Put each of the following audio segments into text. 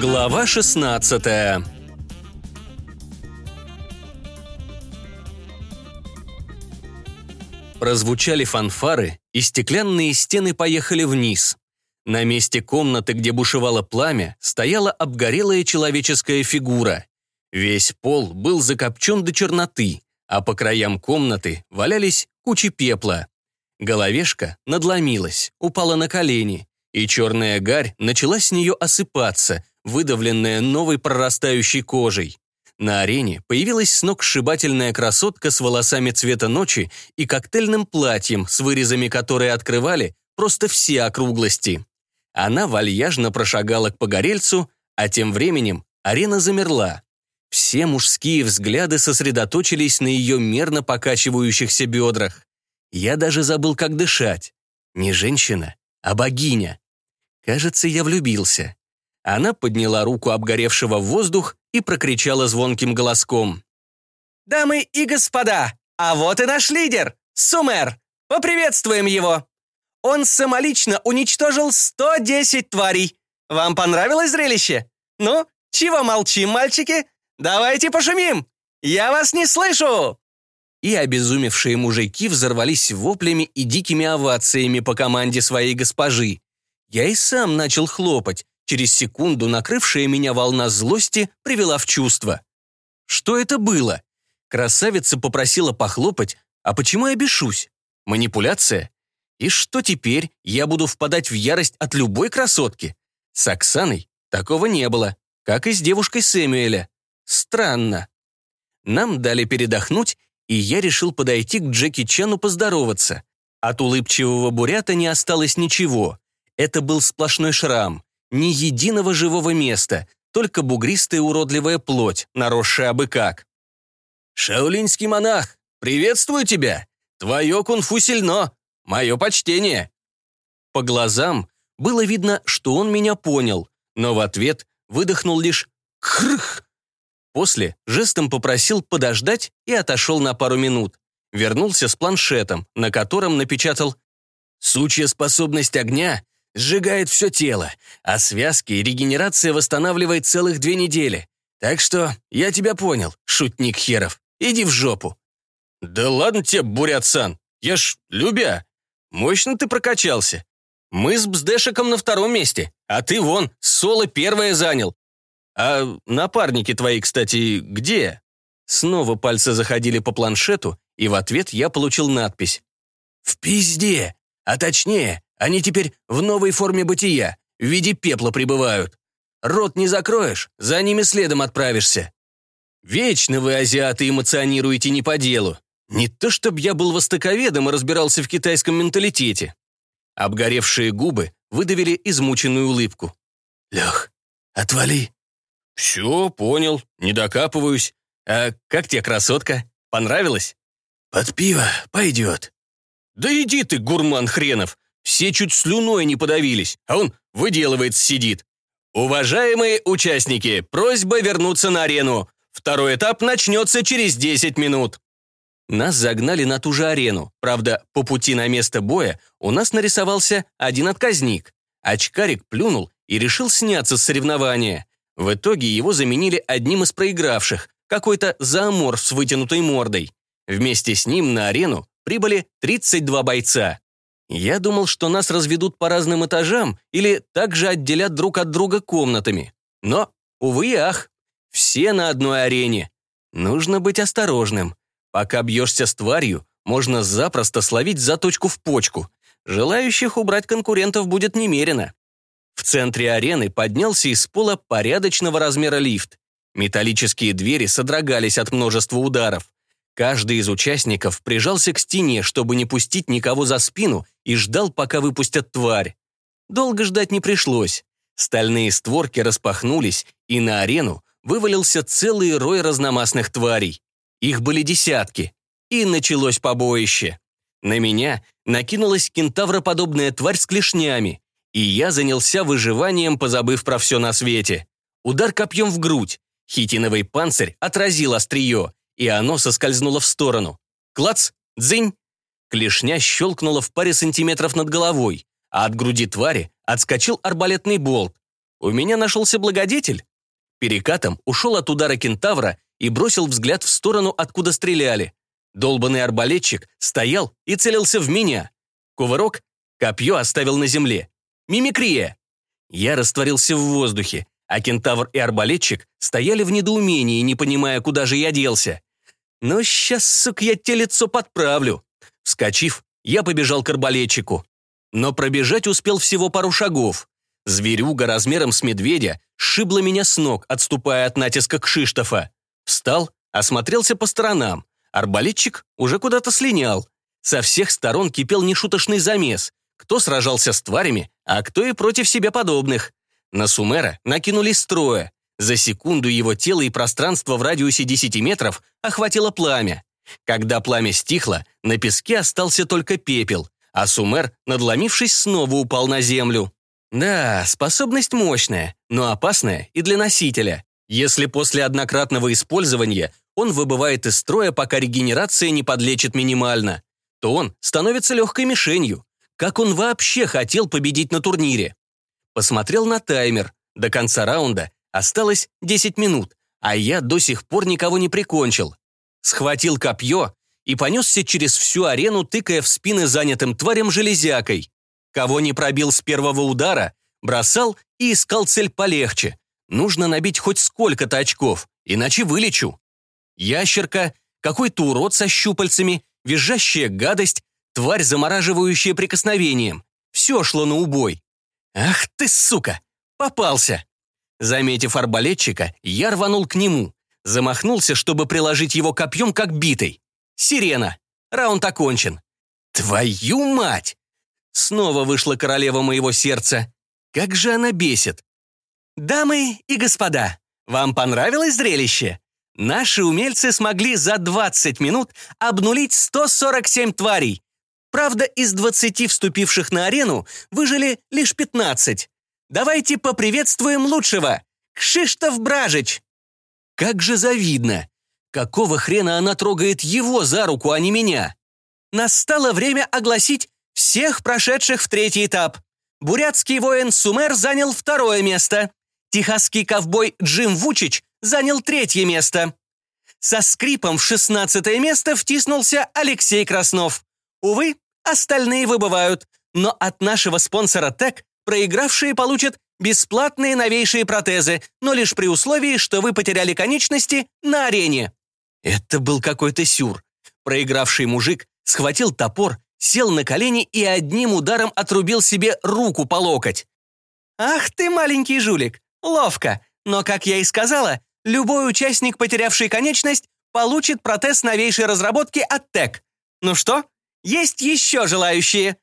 Глава 16 Прозвучали фанфары, и стеклянные стены поехали вниз. На месте комнаты, где бушевало пламя, стояла обгорелая человеческая фигура. Весь пол был закопчен до черноты, а по краям комнаты валялись кучи пепла. Головешка надломилась, упала на колени, и черная гарь начала с нее осыпаться, выдавленная новой прорастающей кожей. На арене появилась сногсшибательная красотка с волосами цвета ночи и коктейльным платьем, с вырезами которые открывали просто все округлости. Она вальяжно прошагала к погорельцу, а тем временем арена замерла. Все мужские взгляды сосредоточились на ее мерно покачивающихся бедрах. Я даже забыл, как дышать. Не женщина, а богиня. Кажется, я влюбился. Она подняла руку обгоревшего в воздух и прокричала звонким голоском. «Дамы и господа, а вот и наш лидер, Сумер! Поприветствуем его! Он самолично уничтожил 110 тварей. Вам понравилось зрелище? Ну, чего молчим, мальчики? Давайте пошумим! Я вас не слышу!» И обезумевшие мужики взорвались воплями и дикими овациями по команде своей госпожи. Я и сам начал хлопать, Через секунду накрывшая меня волна злости привела в чувство. Что это было? Красавица попросила похлопать, а почему я бешусь? Манипуляция? И что теперь? Я буду впадать в ярость от любой красотки? С Оксаной такого не было, как и с девушкой Сэмюэля. Странно. Нам дали передохнуть, и я решил подойти к Джеки Чану поздороваться. От улыбчивого бурята не осталось ничего. Это был сплошной шрам ни единого живого места, только бугристая уродливая плоть, наросшая абы как. «Шаолиньский монах, приветствую тебя! Твое кунг-фу сильно! Мое почтение!» По глазам было видно, что он меня понял, но в ответ выдохнул лишь «хрх». После жестом попросил подождать и отошел на пару минут. Вернулся с планшетом, на котором напечатал «Сучья способность огня сжигает все тело, а связки и регенерация восстанавливает целых две недели. Так что я тебя понял, шутник херов. Иди в жопу». «Да ладно тебе, Бурят-сан, я ж любя. Мощно ты прокачался. Мы с Бздешиком на втором месте, а ты вон, соло первое занял. А напарники твои, кстати, где?» Снова пальцы заходили по планшету, и в ответ я получил надпись. «В пизде, а точнее, они теперь в новой форме бытия, в виде пепла пребывают. Рот не закроешь, за ними следом отправишься. Вечно вы, азиаты, эмоционируете не по делу. Не то чтобы я был востоковедом и разбирался в китайском менталитете. Обгоревшие губы выдавили измученную улыбку. «Лех, отвали». «Все, понял, не докапываюсь. А как тебе красотка? Понравилась?» «Под пиво пойдет». «Да иди ты, гурман хренов! Все чуть слюной не подавились, а он выделывается сидит. Уважаемые участники, просьба вернуться на арену. Второй этап начнется через 10 минут. Нас загнали на ту же арену. Правда, по пути на место боя у нас нарисовался один отказник. Очкарик плюнул и решил сняться с соревнования. В итоге его заменили одним из проигравших, какой-то зооморф с вытянутой мордой. Вместе с ним на арену прибыли 32 бойца. Я думал, что нас разведут по разным этажам или также отделят друг от друга комнатами. Но, увы ах, все на одной арене. Нужно быть осторожным. Пока бьешься с тварью, можно запросто словить заточку в почку. Желающих убрать конкурентов будет немерено. В центре арены поднялся из пола порядочного размера лифт. Металлические двери содрогались от множества ударов. Каждый из участников прижался к стене, чтобы не пустить никого за спину, и ждал, пока выпустят тварь. Долго ждать не пришлось. Стальные створки распахнулись, и на арену вывалился целый рой разномастных тварей. Их были десятки. И началось побоище. На меня накинулась кентавроподобная тварь с клешнями, и я занялся выживанием, позабыв про все на свете. Удар копьем в грудь. Хитиновый панцирь отразил острие, и оно соскользнуло в сторону. Клац! Дзынь! Клешня щелкнула в паре сантиметров над головой, а от груди твари отскочил арбалетный болт. у меня нашелся благодетель. Перекатом ушел от удара кентавра и бросил взгляд в сторону, откуда стреляли. Долбанный арбалетчик стоял и целился в меня. Кувырок, копье оставил на земле. Мимикрия. Я растворился в воздухе, а кентавр и арбалетчик стояли в недоумении, не понимая, куда же я делся. Но сейчас, сук, я те лицо подправлю. Вскочив, я побежал к арбалетчику. Но пробежать успел всего пару шагов. Зверюга размером с медведя сшибла меня с ног, отступая от натиска Кшиштофа. Встал, осмотрелся по сторонам. Арбалетчик уже куда-то слинял. Со всех сторон кипел нешуточный замес. Кто сражался с тварями, а кто и против себе подобных. На Сумера накинулись строя. За секунду его тело и пространство в радиусе 10 метров охватило пламя. Когда пламя стихло, на песке остался только пепел, а Сумер, надломившись, снова упал на землю. Да, способность мощная, но опасная и для носителя. Если после однократного использования он выбывает из строя, пока регенерация не подлечит минимально, то он становится легкой мишенью. Как он вообще хотел победить на турнире? Посмотрел на таймер. До конца раунда осталось 10 минут, а я до сих пор никого не прикончил. Схватил копье и понесся через всю арену, тыкая в спины занятым тварям железякой. Кого не пробил с первого удара, бросал и искал цель полегче. Нужно набить хоть сколько-то очков, иначе вылечу. Ящерка, какой-то урод со щупальцами, визжащая гадость, тварь, замораживающая прикосновением. Все шло на убой. Ах ты, сука! Попался! Заметив арбалетчика, я рванул к нему. Замахнулся, чтобы приложить его копьем, как битой. Сирена. Раунд окончен. Твою мать! Снова вышла королева моего сердца. Как же она бесит. Дамы и господа, вам понравилось зрелище? Наши умельцы смогли за 20 минут обнулить 147 тварей. Правда, из 20 вступивших на арену выжили лишь 15. Давайте поприветствуем лучшего. Кшиштов Бражич. Как же завидно. Какого хрена она трогает его за руку, а не меня? Настало время огласить всех прошедших в третий этап. Бурятский воин Сумер занял второе место. Техасский ковбой Джим Вучич занял третье место. Со скрипом в шестнадцатое место втиснулся Алексей Краснов. Увы, остальные выбывают, но от нашего спонсора ТЭК проигравшие получат бесплатные новейшие протезы, но лишь при условии, что вы потеряли конечности на арене. Это был какой-то сюр. Проигравший мужик схватил топор сел на колени и одним ударом отрубил себе руку по локоть. «Ах ты, маленький жулик! Ловко! Но, как я и сказала, любой участник, потерявший конечность, получит протез новейшей разработки от ТЭК. Ну что, есть еще желающие?»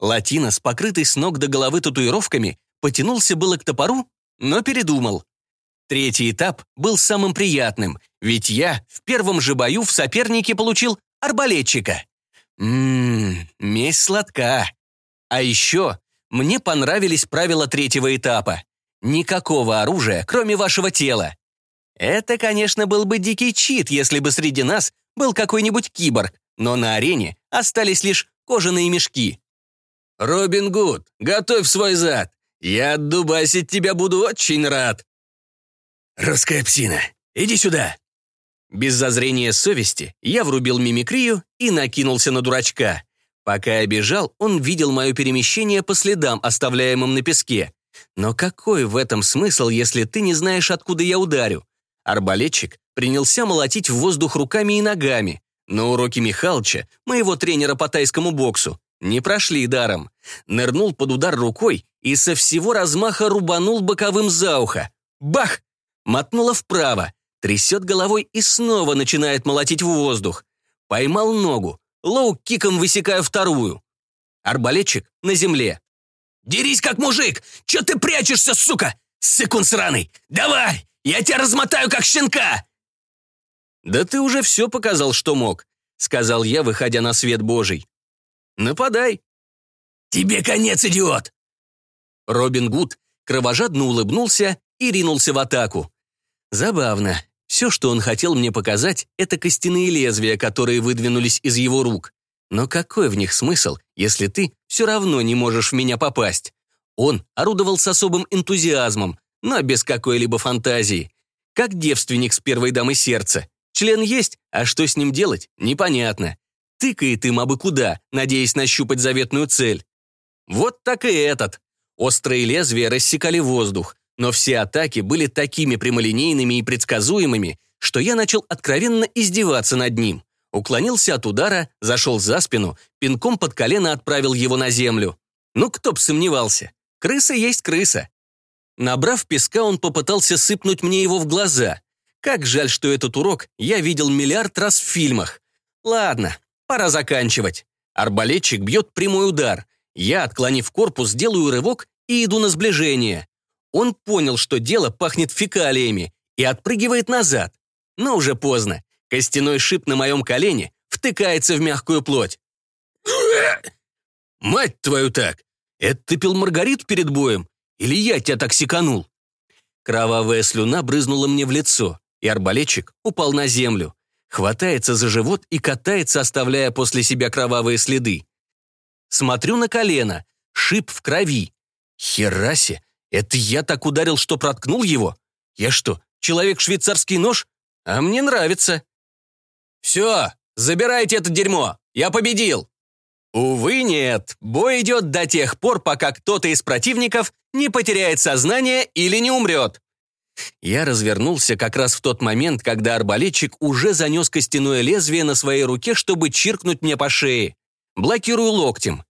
Латина, с покрытой с ног до головы татуировками, потянулся было к топору, но передумал. Третий этап был самым приятным, ведь я в первом же бою в сопернике получил арбалетчика. Ммм, месть сладка. А еще мне понравились правила третьего этапа. Никакого оружия, кроме вашего тела. Это, конечно, был бы дикий чит, если бы среди нас был какой-нибудь киборг, но на арене остались лишь кожаные мешки. «Робин Гуд, готовь свой зад. Я отдубасить тебя буду очень рад». «Русская псина, иди сюда», без зазрения совести я врубил мимикрию и накинулся на дурачка. Пока я бежал, он видел мое перемещение по следам, оставляемым на песке. Но какой в этом смысл, если ты не знаешь, откуда я ударю? Арбалетчик принялся молотить в воздух руками и ногами. Но уроки Михалыча, моего тренера по тайскому боксу, не прошли даром. Нырнул под удар рукой и со всего размаха рубанул боковым за ухо. Бах! Мотнуло вправо. Трясет головой и снова начинает молотить в воздух. Поймал ногу. Лоу-киком высекаю вторую. Арбалетчик на земле. «Дерись как мужик! Че ты прячешься, сука? Сыкун сраный! Давай! Я тебя размотаю, как щенка!» «Да ты уже все показал, что мог», — сказал я, выходя на свет божий. «Нападай». «Тебе конец, идиот!» Робин Гуд кровожадно улыбнулся и ринулся в атаку. Забавно. Все, что он хотел мне показать, это костяные лезвия, которые выдвинулись из его рук. Но какой в них смысл, если ты все равно не можешь в меня попасть? Он орудовал с особым энтузиазмом, но без какой-либо фантазии. Как девственник с первой дамой сердца. Член есть, а что с ним делать, непонятно. Тыкает им абы куда, надеясь нащупать заветную цель. Вот так и этот. Острые лезвия рассекали воздух, но все атаки были такими прямолинейными и предсказуемыми, что я начал откровенно издеваться над ним. Уклонился от удара, зашел за спину, пинком под колено отправил его на землю. Ну, кто б сомневался. Крыса есть крыса. Набрав песка, он попытался сыпнуть мне его в глаза. Как жаль, что этот урок я видел миллиард раз в фильмах. Ладно, пора заканчивать. Арбалетчик бьет прямой удар. Я, отклонив корпус, делаю рывок и иду на сближение. Он понял, что дело пахнет фекалиями, и отпрыгивает назад. Но уже поздно. Костяной шип на моем колене втыкается в мягкую плоть. «Мать твою так! Это ты пил маргарит перед боем? Или я тебя так секанул?» Кровавая слюна брызнула мне в лицо, и арбалетчик упал на землю. Хватается за живот и катается, оставляя после себя кровавые следы. Смотрю на колено, шип в крови. Хераси, это я так ударил, что проткнул его? Я что, человек-швейцарский нож? А мне нравится. «Все, забирайте это дерьмо! Я победил!» Увы, нет. Бой идет до тех пор, пока кто-то из противников не потеряет сознание или не умрет. Я развернулся как раз в тот момент, когда арбалетчик уже занес костяное лезвие на своей руке, чтобы чиркнуть мне по шее. Блокирую локтем.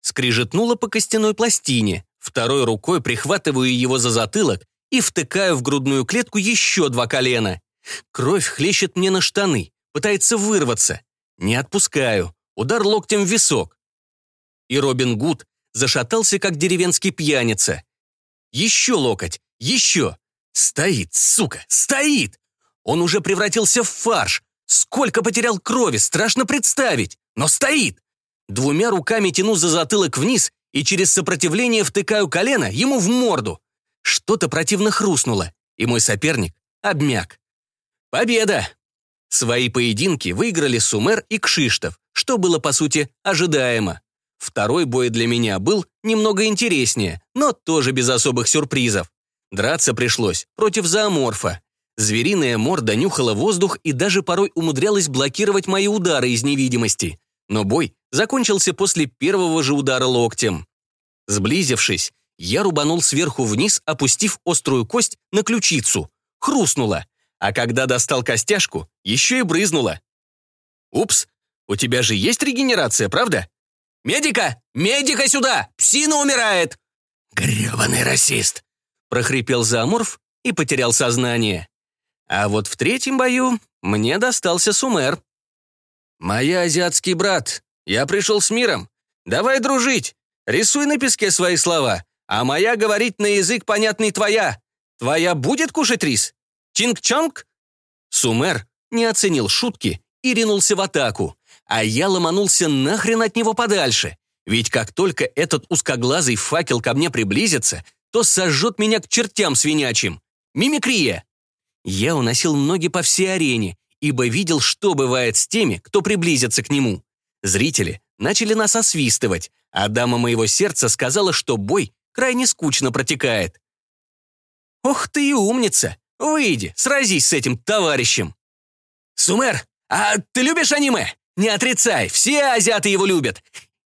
Скрижетнуло по костяной пластине. Второй рукой прихватываю его за затылок и втыкаю в грудную клетку еще два колена. Кровь хлещет мне на штаны пытается вырваться. Не отпускаю. Удар локтем в висок. И Робин Гуд зашатался, как деревенский пьяница. Еще локоть, еще. Стоит, сука, стоит! Он уже превратился в фарш. Сколько потерял крови, страшно представить. Но стоит. Двумя руками тяну за затылок вниз и через сопротивление втыкаю колено ему в морду. Что-то противно хрустнуло, и мой соперник обмяк. Победа! Свои поединки выиграли Сумер и Кшиштов, что было, по сути, ожидаемо. Второй бой для меня был немного интереснее, но тоже без особых сюрпризов. Драться пришлось против зооморфа. Звериная морда нюхала воздух и даже порой умудрялась блокировать мои удары из невидимости. Но бой закончился после первого же удара локтем. Сблизившись, я рубанул сверху вниз, опустив острую кость на ключицу. Хрустнуло а когда достал костяшку, еще и брызнуло. «Упс, у тебя же есть регенерация, правда?» «Медика! Медика сюда! Псина умирает!» «Гребаный расист!» — прохрипел Заморф и потерял сознание. А вот в третьем бою мне достался Сумер. «Моя азиатский брат, я пришел с миром. Давай дружить. Рисуй на песке свои слова, а моя говорить на язык понятный твоя. Твоя будет кушать рис? Чинг-чонг?» Сумер не оценил шутки и ринулся в атаку, а я ломанулся нахрен от него подальше. Ведь как только этот узкоглазый факел ко мне приблизится, то сожжет меня к чертям свинячим. Мимикрия. Я уносил ноги по всей арене, ибо видел, что бывает с теми, кто приблизится к нему. Зрители начали нас освистывать, а дама моего сердца сказала, что бой крайне скучно протекает. «Ох ты и умница! Выйди, сразись с этим товарищем. Сумер, а ты любишь аниме? Не отрицай, все азиаты его любят.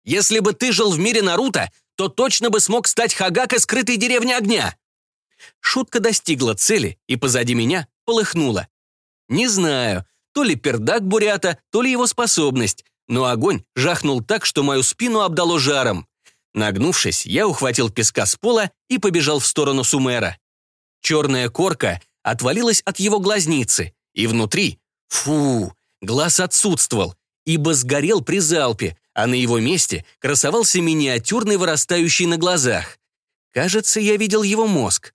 Если бы ты жил в мире Наруто, то точно бы смог стать Хагака скрытой деревни огня. Шутка достигла цели, и позади меня полыхнула. Не знаю, то ли пердак бурята, то ли его способность, но огонь жахнул так, что мою спину обдало жаром. Нагнувшись, я ухватил песка с пола и побежал в сторону Сумера. Черная корка отвалилась от его глазницы, и внутри, фу, глаз отсутствовал, ибо сгорел при залпе, а на его месте красовался миниатюрный вырастающий на глазах. Кажется, я видел его мозг.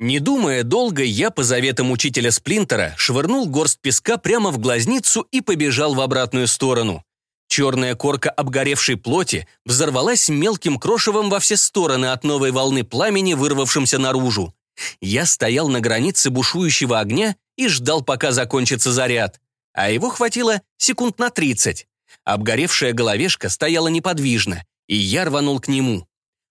Не думая долго, я по заветам учителя Сплинтера швырнул горсть песка прямо в глазницу и побежал в обратную сторону. Черная корка обгоревшей плоти взорвалась мелким крошевом во все стороны от новой волны пламени, вырвавшимся наружу. Я стоял на границе бушующего огня и ждал, пока закончится заряд. А его хватило секунд на тридцать. Обгоревшая головешка стояла неподвижно, и я рванул к нему.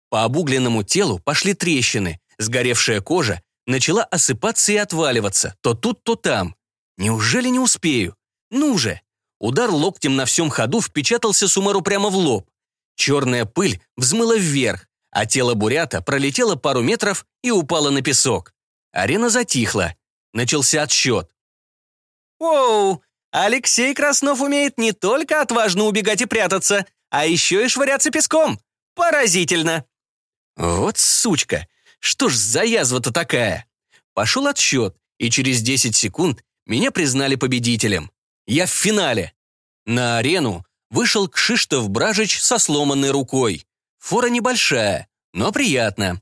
По обугленному телу пошли трещины, сгоревшая кожа начала осыпаться и отваливаться, то тут, то там. Неужели не успею? Ну же! Удар локтем на всем ходу впечатался Сумару прямо в лоб. Черная пыль взмыла вверх, а тело Бурята пролетело пару метров и упало на песок. Арена затихла. Начался отсчет. «Оу! Алексей Краснов умеет не только отважно убегать и прятаться, а еще и швыряться песком. Поразительно!» «Вот сучка! Что ж за язва-то такая?» Пошел отсчет, и через 10 секунд меня признали победителем. Я в финале. На арену вышел Кшиштов Бражич со сломанной рукой. Фора небольшая, но приятно.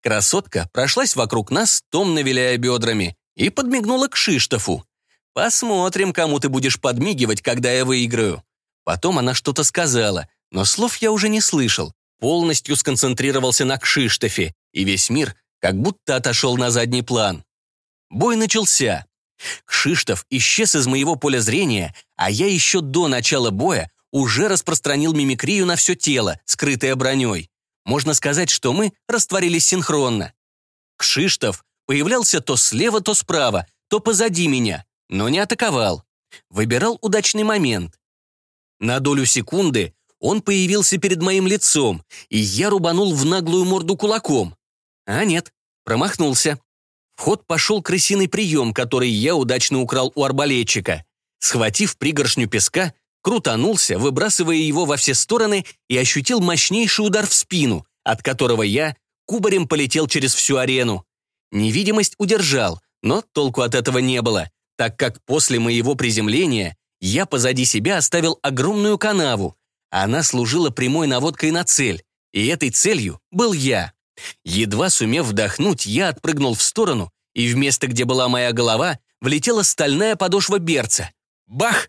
Красотка прошлась вокруг нас, томно виляя бедрами, и подмигнула к Шиштофу. «Посмотрим, кому ты будешь подмигивать, когда я выиграю». Потом она что-то сказала, но слов я уже не слышал. Полностью сконцентрировался на Кшиштофе, и весь мир как будто отошел на задний план. Бой начался. Кшиштов исчез из моего поля зрения, а я еще до начала боя уже распространил мимикрию на все тело, скрытое броней. Можно сказать, что мы растворились синхронно. Кшиштов появлялся то слева, то справа, то позади меня, но не атаковал. Выбирал удачный момент. На долю секунды он появился перед моим лицом, и я рубанул в наглую морду кулаком. А нет, промахнулся. В ход пошел крысиный прием, который я удачно украл у арбалетчика. Схватив пригоршню песка, крутанулся, выбрасывая его во все стороны и ощутил мощнейший удар в спину, от которого я кубарем полетел через всю арену. Невидимость удержал, но толку от этого не было, так как после моего приземления я позади себя оставил огромную канаву. Она служила прямой наводкой на цель, и этой целью был я. Едва сумев вдохнуть, я отпрыгнул в сторону, и в место, где была моя голова, влетела стальная подошва берца. Бах!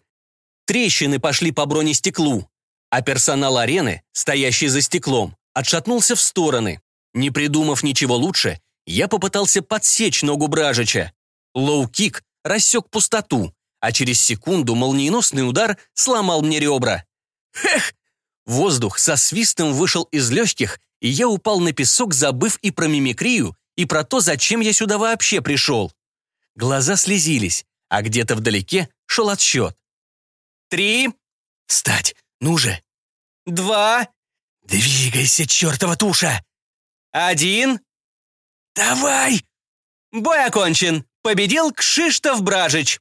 Трещины пошли по бронестеклу, а персонал арены, стоящий за стеклом, отшатнулся в стороны. Не придумав ничего лучше, я попытался подсечь ногу Бражича. Лоу-кик рассек пустоту, а через секунду молниеносный удар сломал мне ребра. Эх! Воздух со свистом вышел из легких, и я упал на песок, забыв и про мимикрию, и про то, зачем я сюда вообще пришел. Глаза слезились, а где-то вдалеке шел отсчет. Три. Встать, ну же. Два. Двигайся, чертова туша. Один. Давай. Бой окончен. Победил Кшиштов Бражич.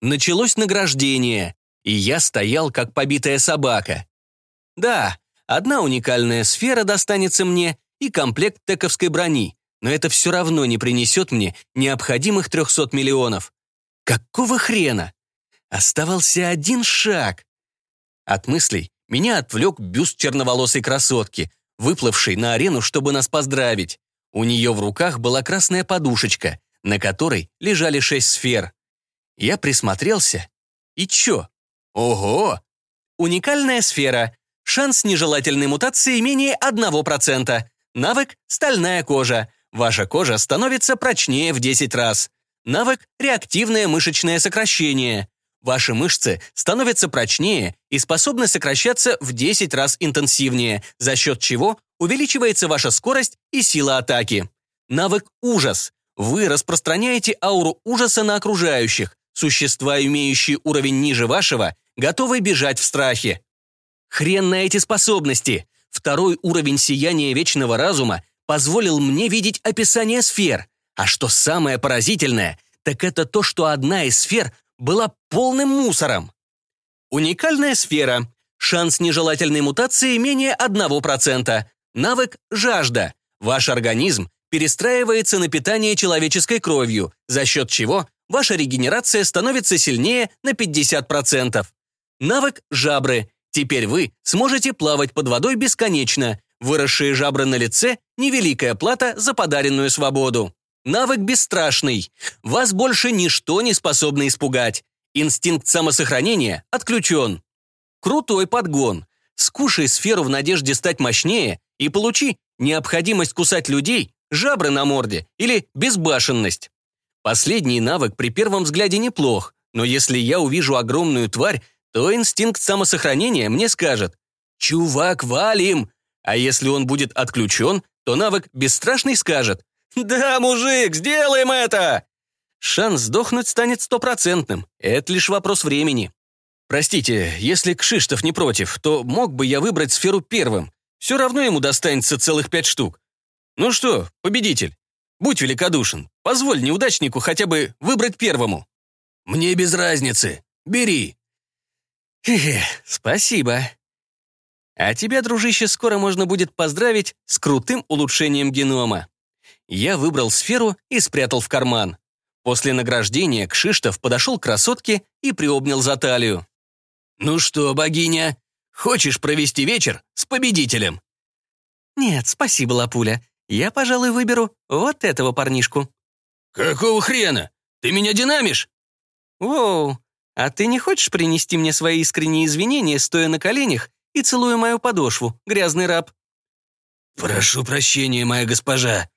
Началось награждение, и я стоял, как побитая собака. Да, одна уникальная сфера достанется мне и комплект тековской брони, но это все равно не принесет мне необходимых 300 миллионов. Какого хрена? Оставался один шаг. От мыслей меня отвлек бюст черноволосой красотки, выплывшей на арену, чтобы нас поздравить. У нее в руках была красная подушечка, на которой лежали шесть сфер. Я присмотрелся. И чё? Ого! Уникальная сфера. Шанс нежелательной мутации менее 1%. Навык «Стальная кожа». Ваша кожа становится прочнее в 10 раз. Навык «Реактивное мышечное сокращение». Ваши мышцы становятся прочнее и способны сокращаться в 10 раз интенсивнее, за счет чего увеличивается ваша скорость и сила атаки. Навык «Ужас». Вы распространяете ауру ужаса на окружающих. Существа, имеющие уровень ниже вашего, готовы бежать в страхе. Хрен на эти способности. Второй уровень сияния вечного разума позволил мне видеть описание сфер. А что самое поразительное, так это то, что одна из сфер была полным мусором. Уникальная сфера. Шанс нежелательной мутации менее 1%. Навык «Жажда». Ваш организм перестраивается на питание человеческой кровью, за счет чего ваша регенерация становится сильнее на 50%. Навык «Жабры». Теперь вы сможете плавать под водой бесконечно. Выросшие жабры на лице – невеликая плата за подаренную свободу. Навык бесстрашный. Вас больше ничто не способно испугать. Инстинкт самосохранения отключен. Крутой подгон. Скушай сферу в надежде стать мощнее и получи необходимость кусать людей, жабры на морде или безбашенность. Последний навык при первом взгляде неплох, но если я увижу огромную тварь, то инстинкт самосохранения мне скажет «Чувак, валим!» А если он будет отключен, то навык бесстрашный скажет «Да, мужик, сделаем это!» Шанс сдохнуть станет стопроцентным. Это лишь вопрос времени. Простите, если Кшиштов не против, то мог бы я выбрать сферу первым. Все равно ему достанется целых пять штук. Ну что, победитель, будь великодушен, позволь неудачнику хотя бы выбрать первому. Мне без разницы. Бери. Хе-хе, спасибо. А тебя, дружище, скоро можно будет поздравить с крутым улучшением генома. Я выбрал сферу и спрятал в карман. После награждения Кшиштов подошел к красотке и приобнял за талию. «Ну что, богиня, хочешь провести вечер с победителем?» «Нет, спасибо, Лапуля. Я, пожалуй, выберу вот этого парнишку». «Какого хрена? Ты меня динамишь?» «Воу, а ты не хочешь принести мне свои искренние извинения, стоя на коленях и целуя мою подошву, грязный раб?» «Прошу прощения, моя госпожа».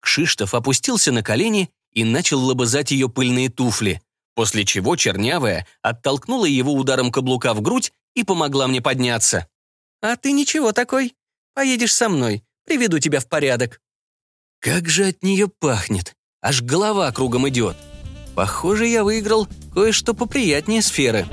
Кшиштов опустился на колени и начал лобызать ее пыльные туфли, после чего чернявая оттолкнула его ударом каблука в грудь и помогла мне подняться. «А ты ничего такой. Поедешь со мной, приведу тебя в порядок». Как же от нее пахнет, аж голова кругом идет. Похоже, я выиграл кое-что поприятнее сферы.